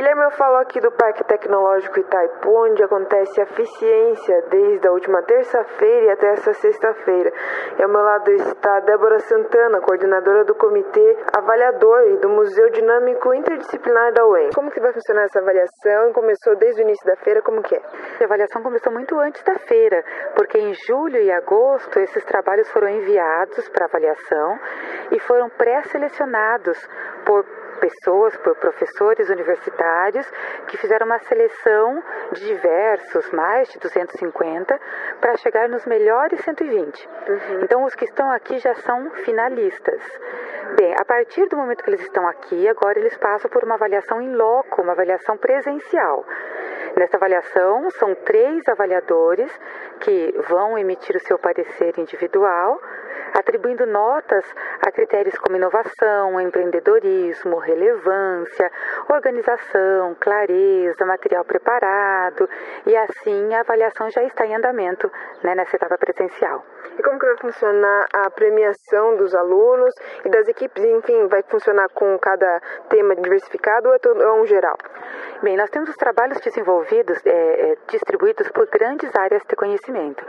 Guilherme, eu falo aqui do Parque Tecnológico Itaipu, onde acontece a eficiência desde a última terça-feira e até essa sexta-feira. E ao meu lado está Débora Santana, coordenadora do Comitê Avaliador e do Museu Dinâmico Interdisciplinar da UEM. Como que vai funcionar essa avaliação? Começou desde o início da feira, como que é? A avaliação começou muito antes da feira, porque em julho e agosto esses trabalhos foram enviados para avaliação e foram pré-selecionados por pessoas, por professores universitários que fizeram uma seleção de diversos, mais de 250, para chegar nos melhores 120. Uhum. Então, os que estão aqui já são finalistas. Bem, a partir do momento que eles estão aqui, agora eles passam por uma avaliação em loco, uma avaliação presencial. Nessa avaliação, são três avaliadores que vão emitir o seu parecer individual atribuindo notas a critérios como inovação, empreendedorismo, relevância, organização, clareza, material preparado, e assim a avaliação já está em andamento né, nessa etapa presencial. E como que vai funcionar a premiação dos alunos e das equipes? Enfim, vai funcionar com cada tema diversificado ou é, tudo, é um geral? Bem, nós temos os trabalhos desenvolvidos, é, é, distribuídos por grandes áreas de conhecimento.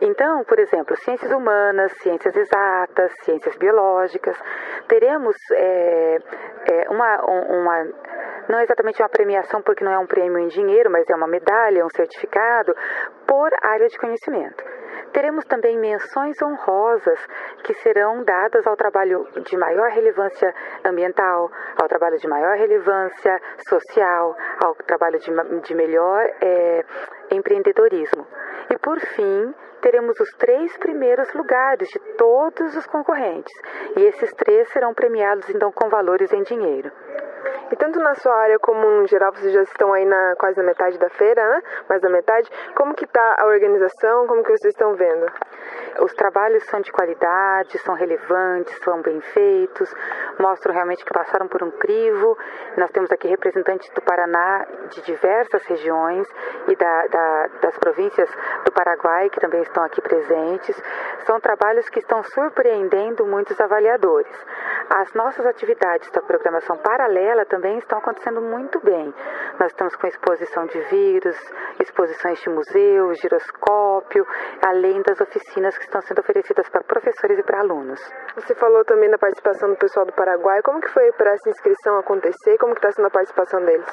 Então, por exemplo, ciências humanas, ciências exatas, ciências biológicas. Teremos é, é, uma, uma não é exatamente uma premiação porque não é um prêmio em dinheiro, mas é uma medalha, um certificado por área de conhecimento. Teremos também menções honrosas que serão dadas ao trabalho de maior relevância ambiental, ao trabalho de maior relevância social, ao trabalho de, de melhor é, empreendedorismo. E por fim, teremos os três primeiros lugares de todos os concorrentes. E esses três serão premiados então com valores em dinheiro. E tanto na sua área como em geral, vocês já estão aí na quase na metade da feira, né? Mais da metade. Como que está a organização? Como que vocês estão vendo? Os trabalhos são de qualidade, são relevantes, são bem feitos, mostram realmente que passaram por um crivo. Nós temos aqui representantes do Paraná de diversas regiões e da, da, das províncias do Paraguai que também estão aqui presentes. São trabalhos que estão surpreendendo muitos avaliadores. As nossas atividades da programação paralela também estão acontecendo muito bem. Nós estamos com exposição de vírus, exposições de museu, giroscópio, além das oficinas que estão sendo oferecidas para professores e para alunos. Você falou também da participação do pessoal do Paraguai. Como que foi para essa inscrição acontecer? Como que está sendo a participação deles?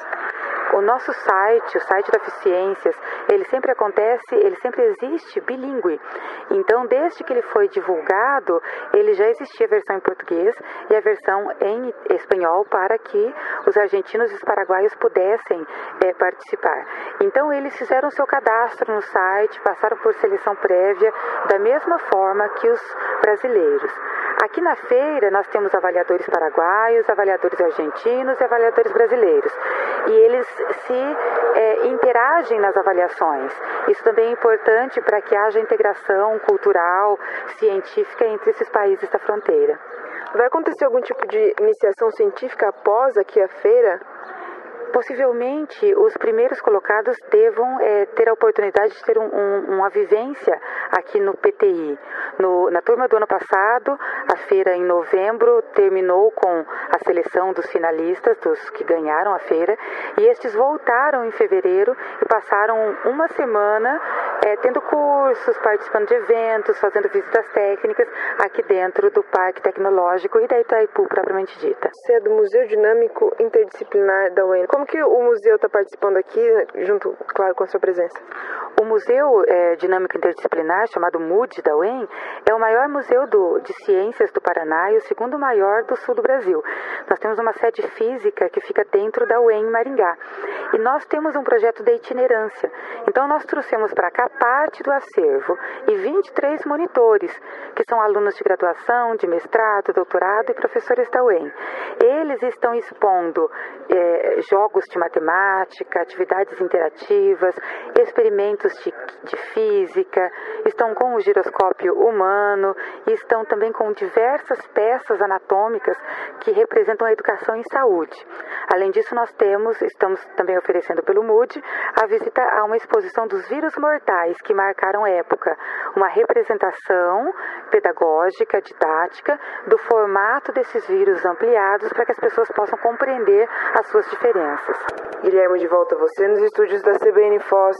O nosso site, o site da Eficiências, ele sempre acontece, ele sempre existe bilíngue. Então, desde que ele foi divulgado, ele já existia a versão em português e a versão em espanhol para que os argentinos e os paraguaios pudessem é, participar. Então, eles fizeram seu cadastro no site, passaram por seleção prévia, da mesma forma que os brasileiros. Aqui na feira, nós temos avaliadores paraguaios, avaliadores argentinos e avaliadores brasileiros. E eles se é, interagem nas avaliações. Isso também é importante para que haja integração cultural, científica entre esses países da fronteira. Vai acontecer algum tipo de iniciação científica após aqui a feira? Possivelmente os primeiros colocados devam é, ter a oportunidade de ter um, um, uma vivência aqui no PTI. No, na turma do ano passado, a feira em novembro terminou com a seleção dos finalistas, dos que ganharam a feira, e estes voltaram em fevereiro e passaram uma semana é, tendo cursos, participando de eventos, fazendo visitas técnicas aqui dentro do Parque Tecnológico e da Itaipu, propriamente dita. Você é do Museu Dinâmico Interdisciplinar da UEN. Como que o museu está participando aqui, junto, claro, com a sua presença? O Museu é, Interdisciplinar, chamado MUD da UEM, é o maior museu do, de ciências do Paraná e o segundo maior do sul do Brasil. Nós temos uma sede física que fica dentro da UEM em Maringá. E nós temos um projeto de itinerância. Então, nós trouxemos para cá parte do acervo e 23 monitores, que são alunos de graduação, de mestrado, doutorado e professores da UEM. Eles estão expondo é, jogos de matemática, atividades interativas, experimentos de, de física, estão com o giroscópio humano e estão também com diversas peças anatômicas que representam a educação em saúde. Além disso, nós temos, estamos também oferecendo pelo MUD, a visita a uma exposição dos vírus mortais que marcaram época, uma representação pedagógica, didática, do formato desses vírus ampliados para que as pessoas possam compreender as suas diferenças. Guilherme, de volta a você nos estúdios da CBN Foz.